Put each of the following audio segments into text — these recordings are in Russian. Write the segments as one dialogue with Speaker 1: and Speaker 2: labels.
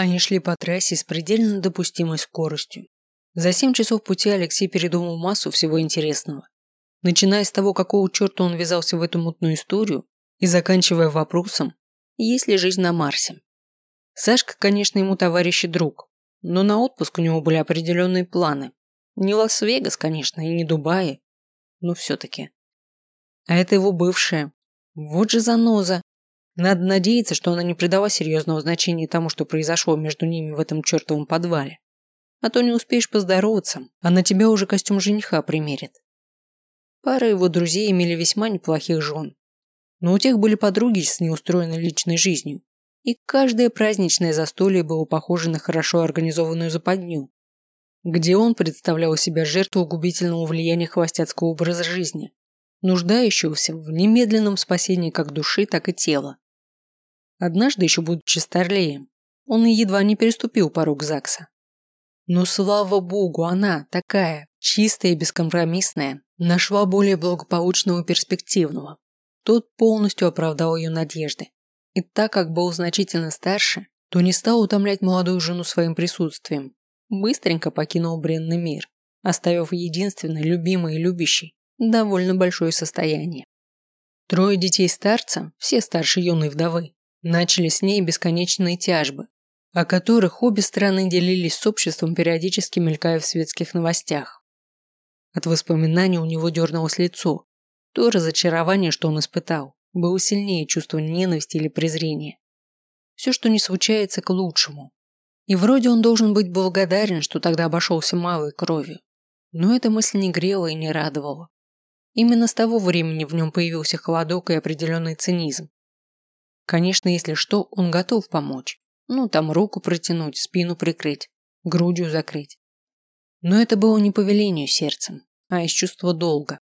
Speaker 1: Они шли по трассе с предельно допустимой скоростью. За семь часов пути Алексей передумал массу всего интересного. Начиная с того, какого черта он ввязался в эту мутную историю, и заканчивая вопросом, есть ли жизнь на Марсе. Сашка, конечно, ему товарищ и друг, но на отпуск у него были определенные планы. Не Лас-Вегас, конечно, и не Дубай, но все-таки. А это его бывшая. Вот же заноза. Надо надеяться, что она не придала серьезного значения тому, что произошло между ними в этом чертовом подвале. А то не успеешь поздороваться, а на тебя уже костюм жениха примерит. Пара его друзей имели весьма неплохих жен. Но у тех были подруги с неустроенной личной жизнью. И каждое праздничное застолье было похоже на хорошо организованную западню, где он представлял себя жертву губительного влияния хвостяцкого образа жизни, нуждающегося в немедленном спасении как души, так и тела. Однажды, еще будучи старлеем, он и едва не переступил порог ЗАГСа. Но слава богу, она такая, чистая и бескомпромиссная, нашла более благополучного и перспективного. Тот полностью оправдал ее надежды. И так как был значительно старше, то не стал утомлять молодую жену своим присутствием. Быстренько покинул бренный мир, оставив единственной, любимой и любящей, довольно большое состояние. Трое детей старца, все старше юной вдовы, начали с ней бесконечные тяжбы, о которых обе стороны делились с обществом, периодически мелькая в светских новостях. От воспоминаний у него дернулось лицо. То разочарование, что он испытал, было сильнее чувства ненависти или презрения. Все, что не случается, к лучшему. И вроде он должен быть благодарен, что тогда обошелся малой кровью. Но эта мысль не грела и не радовала. Именно с того времени в нем появился холодок и определенный цинизм. Конечно, если что, он готов помочь. Ну, там руку протянуть, спину прикрыть, грудью закрыть. Но это было не по велению сердцем, а из чувства долга.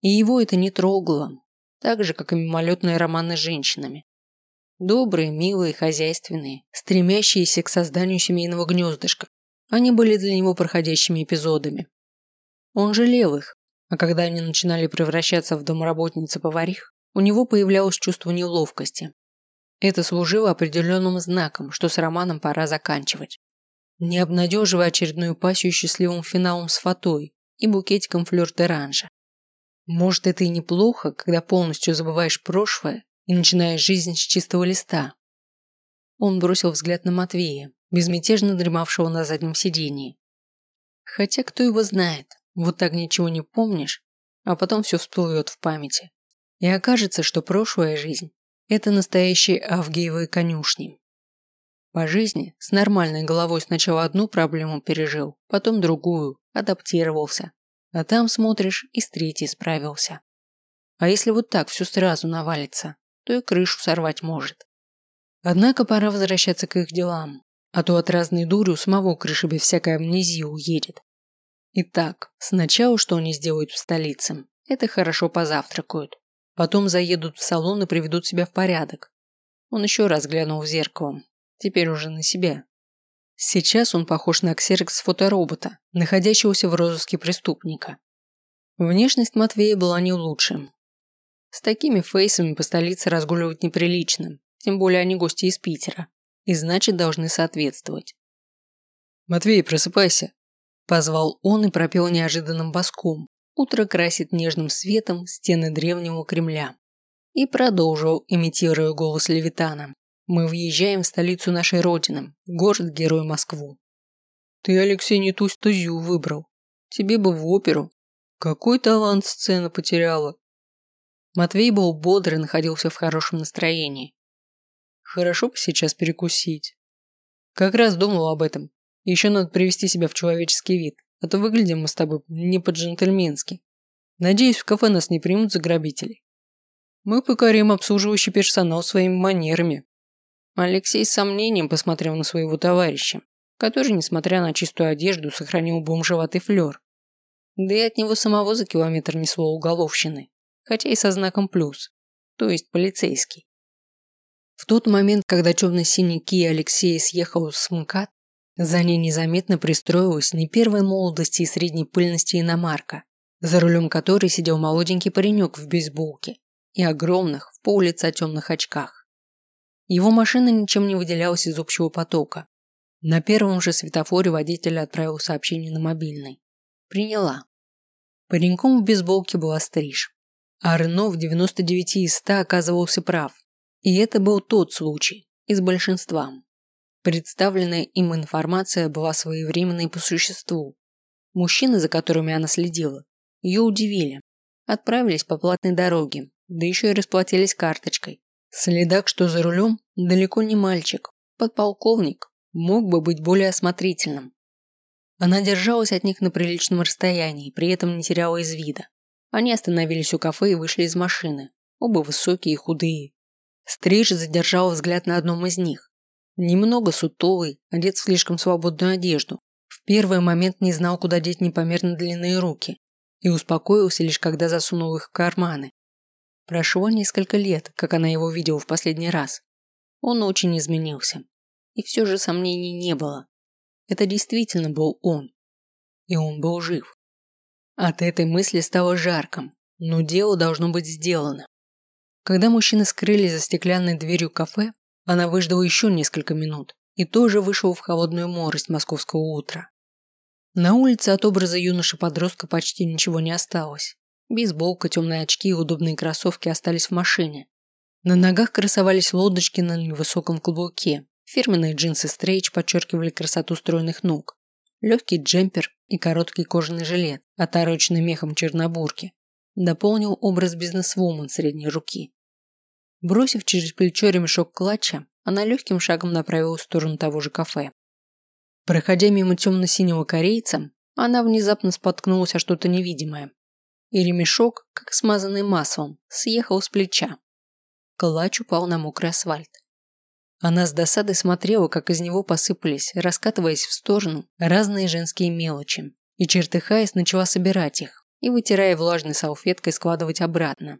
Speaker 1: И его это не трогало, так же, как и мимолетные романы с женщинами. Добрые, милые, хозяйственные, стремящиеся к созданию семейного гнездышка. Они были для него проходящими эпизодами. Он жалел их, а когда они начинали превращаться в домработницы-поварих, у него появлялось чувство неловкости. Это служило определенным знаком, что с романом пора заканчивать. Не обнадеживая очередную пассию счастливым финалом с фатой и букетиком флёр-де-ранжа. Может, это и неплохо, когда полностью забываешь прошлое и начинаешь жизнь с чистого листа. Он бросил взгляд на Матвея, безмятежно дремавшего на заднем сидении. Хотя кто его знает, вот так ничего не помнишь, а потом все всплывет в памяти. И окажется, что прошлая жизнь – это настоящие авгиевые конюшни. По жизни с нормальной головой сначала одну проблему пережил, потом другую, адаптировался, а там смотришь и с третьей справился. А если вот так все сразу навалится, то и крышу сорвать может. Однако пора возвращаться к их делам, а то от разной дури у самого крыши без всякой амнезии уедет. Итак, сначала что они сделают в столице? Это хорошо позавтракают. Потом заедут в салон и приведут себя в порядок. Он еще раз глянул в зеркало. Теперь уже на себя. Сейчас он похож на ксерокс фоторобота, находящегося в розыске преступника. Внешность Матвея была не лучшим. С такими фейсами по столице разгуливать неприлично, тем более они гости из Питера, и значит должны соответствовать. «Матвей, просыпайся!» Позвал он и пропел неожиданным баском. Утро красит нежным светом стены древнего Кремля. И продолжил, имитируя голос Левитана. Мы въезжаем в столицу нашей родины, город-герой Москву. Ты, Алексей, не ту стезю выбрал. Тебе бы в оперу. Какой талант сцена потеряла. Матвей был бодр и находился в хорошем настроении. Хорошо бы сейчас перекусить. Как раз думал об этом. Еще надо привести себя в человеческий вид, а то выглядим мы с тобой не по-джентльменски. Надеюсь, в кафе нас не примут за грабителей. Мы покорим обслуживающий персонал своими манерами, Алексей с сомнением посмотрел на своего товарища, который, несмотря на чистую одежду, сохранил бомжеватый флер. Да и от него самого за километр несло уголовщины, хотя и со знаком плюс, то есть полицейский. В тот момент, когда темно-синий Кия Алексея съехал с МКАД, за ней незаметно пристроилась не первой молодости и средней пыльности иномарка, за рулем которой сидел молоденький паренек в бейсболке и огромных в пол лица темных очках. Его машина ничем не выделялась из общего потока, На первом же светофоре водитель отправил сообщение на мобильный. Приняла. Пареньком в бейсболке была стриж. А Рено в 99 из 100 оказывался прав. И это был тот случай, из большинства. Представленная им информация была своевременной по существу. Мужчины, за которыми она следила, ее удивили. Отправились по платной дороге, да еще и расплатились карточкой. Следак, что за рулем, далеко не мальчик, подполковник, мог бы быть более осмотрительным. Она держалась от них на приличном расстоянии, при этом не теряла из вида. Они остановились у кафе и вышли из машины. Оба высокие и худые. Стриж задержал взгляд на одном из них. Немного сутулый, одет в слишком свободную одежду. В первый момент не знал, куда деть непомерно длинные руки. И успокоился лишь когда засунул их в карманы. Прошло несколько лет, как она его видела в последний раз. Он очень изменился. И все же сомнений не было. Это действительно был он. И он был жив. От этой мысли стало жарким, но дело должно быть сделано. Когда мужчины скрылись за стеклянной дверью кафе, она выждала еще несколько минут и тоже вышла в холодную морость московского утра. На улице от образа юноши-подростка почти ничего не осталось. Бейсболка, темные очки и удобные кроссовки остались в машине. На ногах красовались лодочки на невысоком каблуке, Фирменные джинсы стрейч подчеркивали красоту стройных ног. Легкий джемпер и короткий кожаный жилет, отороченный мехом чернобурки, дополнил образ бизнесвумен средней руки. Бросив через плечо ремешок клатча, она легким шагом направилась в сторону того же кафе. Проходя мимо темно-синего корейца, она внезапно споткнулась о что-то невидимое. И ремешок, как смазанный маслом, съехал с плеча. Клатч упал на мокрый асфальт. Она с досадой смотрела, как из него посыпались, раскатываясь в сторону, разные женские мелочи, и, чертыхаясь, начала собирать их и, вытирая влажной салфеткой, складывать обратно.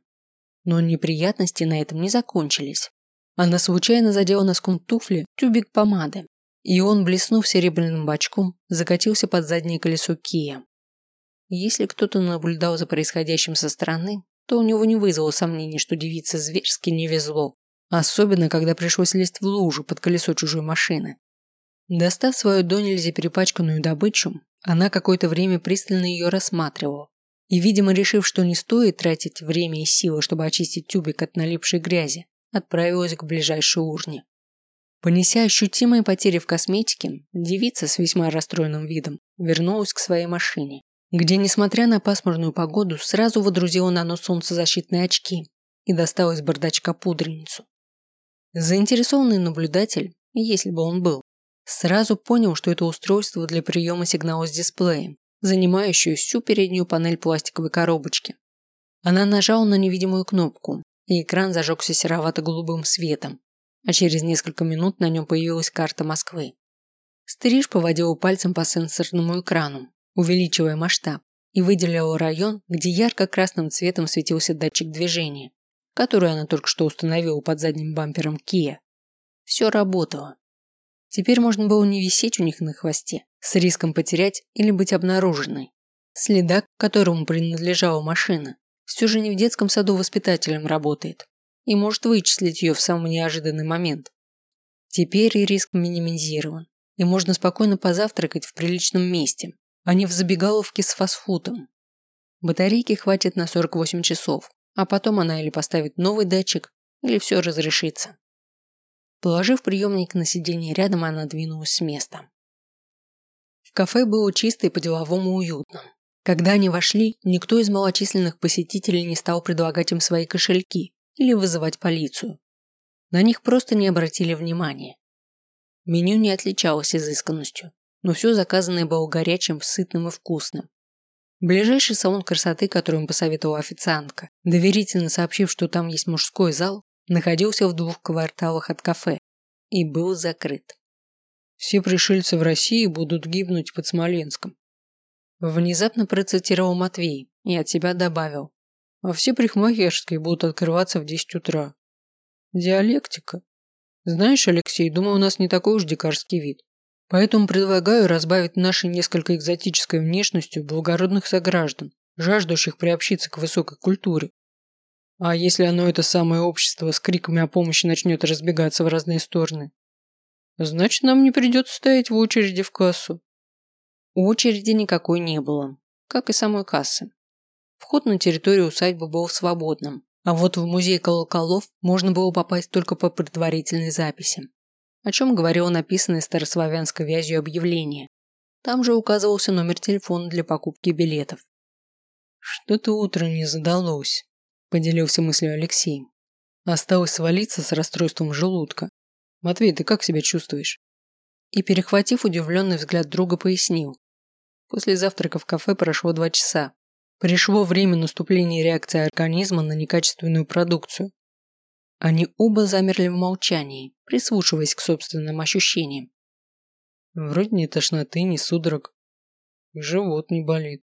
Speaker 1: Но неприятности на этом не закончились. Она случайно задела носком туфли тюбик помады, и он, блеснув серебряным бачком, закатился под заднее колесо Кия. Если кто-то наблюдал за происходящим со стороны, то у него не вызвало сомнений, что девице зверски не везло. Особенно, когда пришлось лезть в лужу под колесо чужой машины. Достав свою до нельзя перепачканную добычу, она какое-то время пристально ее рассматривала. И, видимо, решив, что не стоит тратить время и силы, чтобы очистить тюбик от налипшей грязи, отправилась к ближайшей урне. Понеся ощутимые потери в косметике, девица с весьма расстроенным видом вернулась к своей машине, где, несмотря на пасмурную погоду, сразу водрузила на нос солнцезащитные очки и достала из бардачка пудреницу. Заинтересованный наблюдатель, если бы он был, сразу понял, что это устройство для приема сигнала с дисплеем, занимающее всю переднюю панель пластиковой коробочки. Она нажала на невидимую кнопку, и экран зажегся серовато-голубым светом, а через несколько минут на нем появилась карта Москвы. Стриж поводил пальцем по сенсорному экрану, увеличивая масштаб, и выделил район, где ярко-красным цветом светился датчик движения которую она только что установила под задним бампером Kia. Все работало. Теперь можно было не висеть у них на хвосте, с риском потерять или быть обнаруженной. Следак, которому принадлежала машина, все же не в детском саду воспитателем работает и может вычислить ее в самый неожиданный момент. Теперь и риск минимизирован, и можно спокойно позавтракать в приличном месте, а не в забегаловке с фастфудом. Батарейки хватит на 48 часов, а потом она или поставит новый датчик, или все разрешится. Положив приемник на сиденье рядом, она двинулась с места. В кафе было чисто и по-деловому уютно. Когда они вошли, никто из малочисленных посетителей не стал предлагать им свои кошельки или вызывать полицию. На них просто не обратили внимания. Меню не отличалось изысканностью, но все заказанное было горячим, сытным и вкусным. Ближайший салон красоты, который им посоветовала официантка, доверительно сообщив, что там есть мужской зал, находился в двух кварталах от кафе и был закрыт. Все пришельцы в России будут гибнуть под Смоленском. Внезапно процитировал Матвей и от себя добавил. А все парикмахерские будут открываться в 10 утра. Диалектика. Знаешь, Алексей, думаю, у нас не такой уж дикарский вид. Поэтому предлагаю разбавить нашей несколько экзотической внешностью благородных сограждан, жаждущих приобщиться к высокой культуре. А если оно это самое общество с криками о помощи начнет разбегаться в разные стороны? Значит, нам не придется стоять в очереди в кассу. Очереди никакой не было, как и самой кассы. Вход на территорию усадьбы был свободным, а вот в музей колоколов можно было попасть только по предварительной записи, о чем говорило написанное старославянской вязью объявление. Там же указывался номер телефона для покупки билетов. «Что-то утро не задалось», – поделился мыслью Алексей. Осталось свалиться с расстройством желудка. «Матвей, ты как себя чувствуешь?» И, перехватив удивленный взгляд друга, пояснил. После завтрака в кафе прошло два часа. Пришло время наступления реакции организма на некачественную продукцию. Они оба замерли в молчании, прислушиваясь к собственным ощущениям. Вроде ни тошноты, ни судорог. Живот не болит.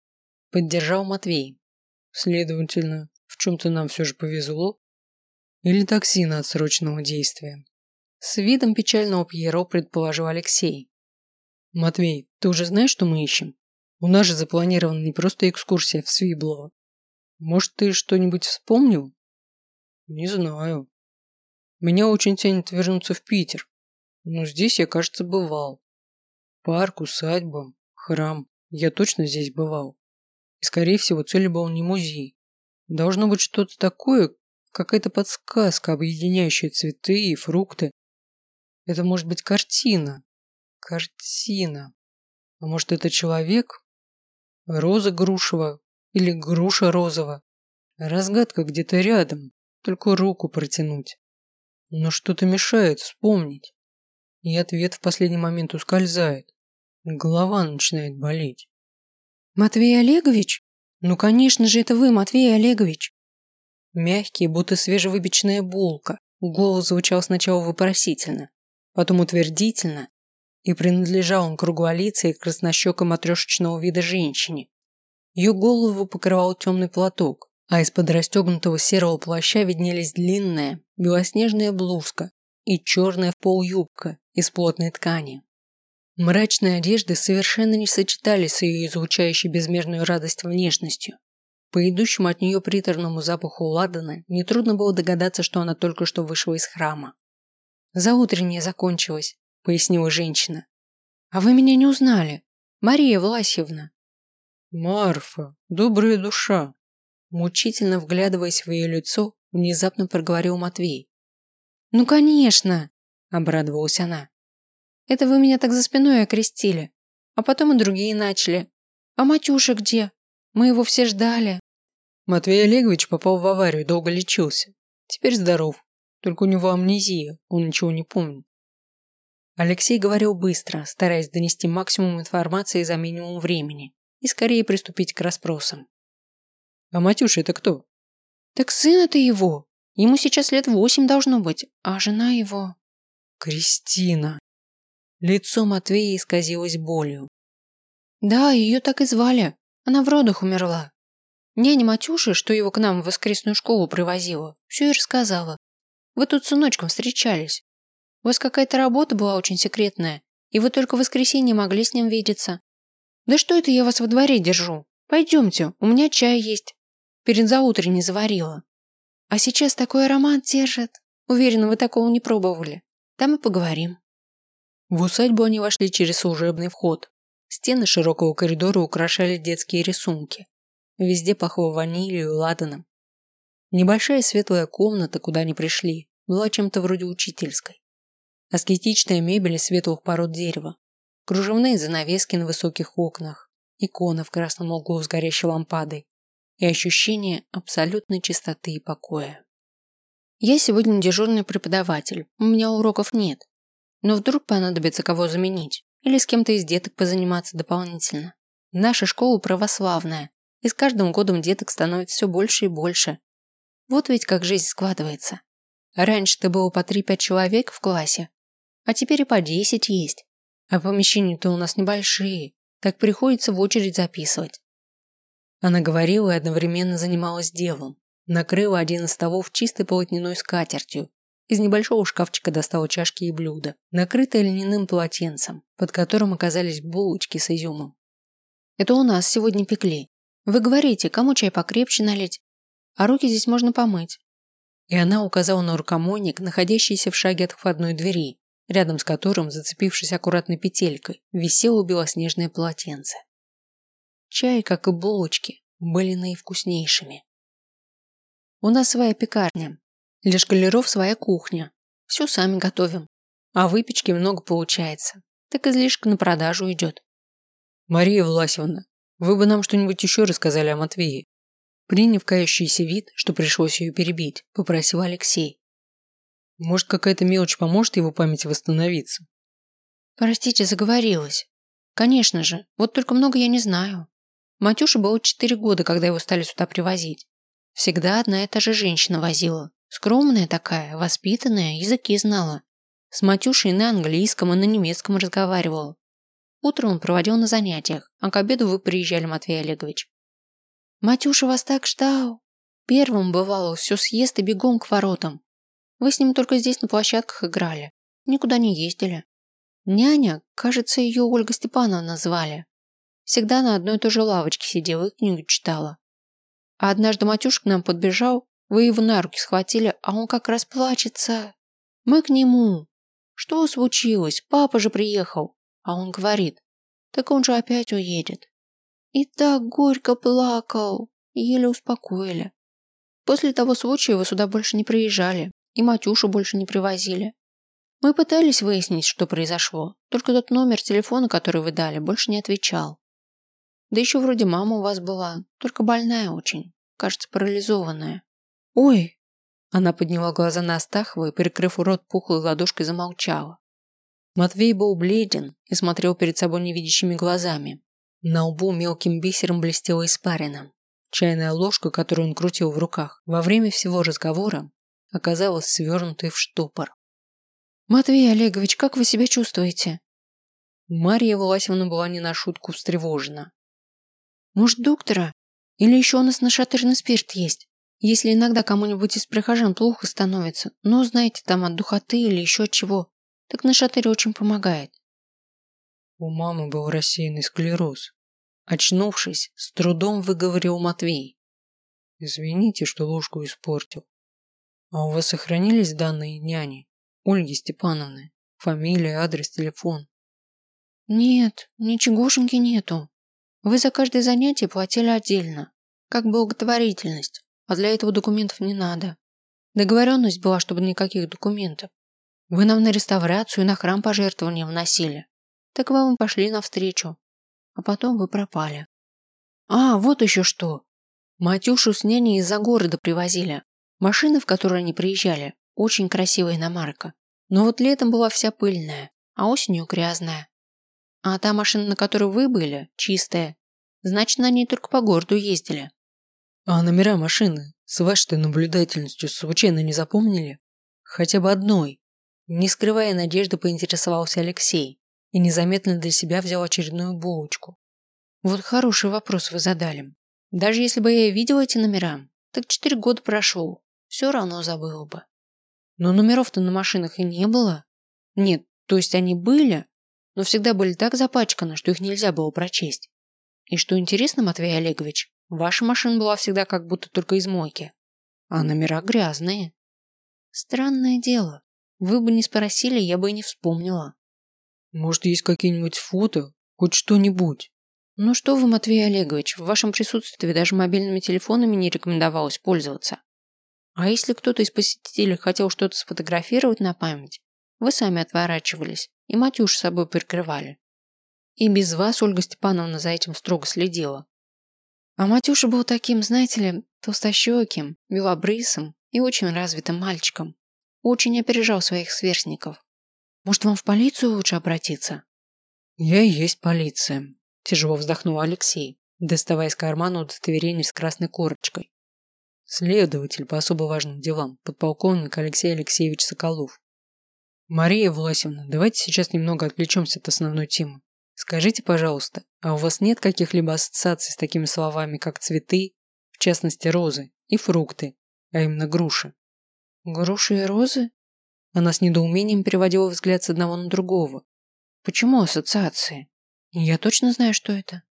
Speaker 1: Поддержал Матвей. Следовательно, в чем-то нам все же повезло. Или токсина отсроченного действия. С видом печального Пьеро предположил Алексей. Матвей, ты уже знаешь, что мы ищем? У нас же запланирована не просто экскурсия в Свиблово. Может, ты что-нибудь вспомнил? Не знаю. Меня очень тянет вернуться в Питер. Но здесь я, кажется, бывал. Парк, усадьба, храм. Я точно здесь бывал. И, скорее всего, цель был не музей. Должно быть что-то такое, какая-то подсказка, объединяющая цветы и фрукты. Это может быть картина. Картина. А может, это человек? Роза Грушева или Груша Розова. Разгадка где-то рядом, только руку протянуть. Но что-то мешает вспомнить. И ответ в последний момент ускользает. Голова начинает болеть.
Speaker 2: «Матвей Олегович? Ну, конечно же, это вы, Матвей Олегович!»
Speaker 1: Мягкий, будто свежевыпечная булка. Голос звучал сначала вопросительно, потом утвердительно, и принадлежал он круглолицей краснощекой матрешечного вида женщине. Ее голову покрывал темный платок, а из-под расстегнутого серого плаща виднелись длинная, белоснежная блузка и черная в пол юбка из плотной ткани. Мрачные одежды совершенно не сочетались с ее излучающей безмерную радость внешностью. По идущему от нее приторному запаху ладана нетрудно было догадаться, что она только что вышла из храма.
Speaker 2: «Заутреннее закончилось», – пояснила женщина. «А вы меня не узнали? Мария Власьевна».
Speaker 1: «Марфа, добрая душа!»
Speaker 2: Мучительно вглядываясь в ее лицо, внезапно проговорил Матвей. «Ну, конечно!» – обрадовалась она. «Это вы меня так за спиной окрестили, а потом и другие начали. А Матюша где? Мы его все ждали».
Speaker 1: Матвей Олегович попал в аварию, долго лечился. Теперь здоров. Только у него амнезия, он ничего не помнит. Алексей говорил быстро, стараясь донести максимум информации за минимум времени и скорее приступить к расспросам. «А Матюша это кто?»
Speaker 2: «Так сын это его. Ему сейчас лет восемь должно быть, а жена его...»
Speaker 1: «Кристина!» Лицо Матвея исказилось болью.
Speaker 2: «Да, ее так и звали. Она в родах умерла. Няня Матюши, что его к нам в воскресную школу привозила, все и рассказала. Вы тут с сыночком встречались. У вас какая-то работа была очень секретная, и вы только в воскресенье могли с ним видеться. Да что это я вас во дворе держу? Пойдемте, у меня чай есть. Перед заутренней заварила. А сейчас такой аромат держит. Уверена, вы такого не пробовали. Там и поговорим.
Speaker 1: В усадьбу они вошли через служебный вход. Стены широкого коридора украшали детские рисунки. Везде пахло ванилью и ладаном. Небольшая светлая комната, куда они пришли, была чем-то вроде учительской. Аскетичная мебель из светлых пород дерева, кружевные занавески на высоких окнах, икона в красном углу с горящей лампадой и ощущение абсолютной чистоты и покоя.
Speaker 2: Я сегодня дежурный преподаватель, у меня уроков нет. Но вдруг понадобится кого заменить или с кем-то из деток позаниматься дополнительно. Наша школа православная, и с каждым годом деток становится все больше и больше. Вот ведь как жизнь складывается. Раньше-то было по 3-5 человек в классе, а теперь и по десять есть. А помещения-то у нас небольшие, так приходится в очередь записывать.
Speaker 1: Она говорила и одновременно занималась делом. Накрыла один из столов чистой полотняной скатертью. Из небольшого шкафчика достала чашки и блюда, накрытые льняным полотенцем, под которым оказались булочки с изюмом.
Speaker 2: Это у нас сегодня пекли. Вы говорите, кому чай покрепче налить, а руки здесь можно помыть.
Speaker 1: И она указала на рукомойник, находящийся в шаге от входной двери, рядом с которым, зацепившись аккуратной петелькой, висело белоснежное полотенце. Чай, как и булочки, были наивкуснейшими. У нас своя пекарня, для школяров своя кухня. Все сами готовим. А выпечки много получается. Так излишек на продажу идет. Мария Власевна, вы бы нам что-нибудь еще рассказали о Матвее. Приняв кающийся вид, что пришлось ее перебить, попросил Алексей. Может, какая-то мелочь поможет его памяти восстановиться?
Speaker 2: Простите, заговорилась. Конечно же, вот только много я не знаю. Матюше было четыре года, когда его стали сюда привозить. Всегда одна и та же женщина возила. Скромная такая, воспитанная, языки знала. С Матюшей на английском и на немецком разговаривала. Утро он проводил на занятиях, а к обеду вы приезжали, Матвей Олегович. Матюша вас так ждал. Первым, бывало, все съест и бегом к воротам. Вы с ним только здесь на площадках играли. Никуда не ездили. Няня, кажется, ее Ольга Степановна звали. Всегда на одной и той же лавочке сидела и книгу читала. А однажды Матюш к нам подбежал, вы его на руки схватили, а он как раз плачется. Мы к нему. Что случилось? Папа же приехал. А он говорит, так он же опять уедет. И так горько плакал. Еле успокоили. После того случая вы сюда больше не приезжали. И Матюшу больше не привозили. Мы пытались выяснить, что произошло. Только тот номер телефона, который вы дали, больше не отвечал. Да еще вроде мама у вас была. Только больная очень. Кажется, парализованная. Ой. Она подняла глаза на Астахова и, перекрыв рот пухлой ладошкой, замолчала. Матвей был бледен и смотрел перед собой невидящими глазами. На лбу мелким бисером блестела испарина. Чайная ложка, которую он крутил в руках, во время всего разговора оказалась свернутой в штопор. «Матвей Олегович, как вы себя чувствуете?» Марья Власевна была не на шутку встревожена. «Может, доктора? Или еще у нас нашатырный спирт есть? Если иногда кому-нибудь из прихожан плохо становится, ну, знаете, там от духоты или еще от чего, так нашатырь очень помогает.
Speaker 1: У мамы был рассеянный склероз. Очнувшись, с трудом выговорил Матвей. Извините, что ложку испортил. А у вас сохранились данные няни? Ольги Степановны? Фамилия, адрес, телефон?
Speaker 2: Нет, ничегошеньки нету. Вы за каждое занятие платили отдельно, как благотворительность, а для этого документов не надо. Договоренность была, чтобы никаких документов. Вы нам на реставрацию и на храм пожертвования вносили. Так вам и пошли навстречу. А потом вы пропали. А, вот еще что. Матюшу с няней из-за города привозили. Машина, в которой они приезжали, очень красивая иномарка. Но вот летом была вся пыльная, а осенью грязная. А та машина, на которой вы были, чистая. Значит, на ней только по городу ездили.
Speaker 1: А номера машины с вашей наблюдательностью случайно не запомнили? Хотя бы одной. Не скрывая надежды, поинтересовался Алексей и незаметно для себя взял очередную булочку.
Speaker 2: Вот хороший вопрос вы задали. Даже если бы я видела эти номера, так четыре года прошло, все равно забыл бы. Но номеров-то на машинах и не было. Нет, то есть они были, но всегда были так запачканы, что их нельзя было прочесть. И что интересно, Матвей Олегович, ваша машина была всегда как будто только из мойки, а номера грязные. Странное дело. Вы бы не спросили, я бы и не вспомнила.
Speaker 1: Может, есть какие-нибудь фото? Хоть что-нибудь?
Speaker 2: Ну что вы, Матвей Олегович, в вашем присутствии даже мобильными телефонами не рекомендовалось пользоваться. А если кто-то из посетителей хотел что-то сфотографировать на память, вы сами отворачивались и Матюш с собой прикрывали. И без вас Ольга Степановна за этим строго следила. А Матюша был таким, знаете ли, толстощеким, белобрысым и очень развитым мальчиком. Очень опережал своих сверстников. Может, вам в полицию лучше обратиться?
Speaker 1: Я и есть полиция, тяжело вздохнул Алексей, доставая из кармана удостоверение с красной корочкой. Следователь по особо важным делам, подполковник Алексей Алексеевич Соколов. Мария Власевна, давайте сейчас немного отвлечемся от основной темы. Скажите, пожалуйста, а у вас нет каких-либо ассоциаций с такими словами, как цветы, в частности розы, и фрукты, а именно груши?
Speaker 2: Груши и розы?
Speaker 1: Она с недоумением переводила взгляд с одного на другого.
Speaker 2: Почему ассоциации? Я точно знаю, что это.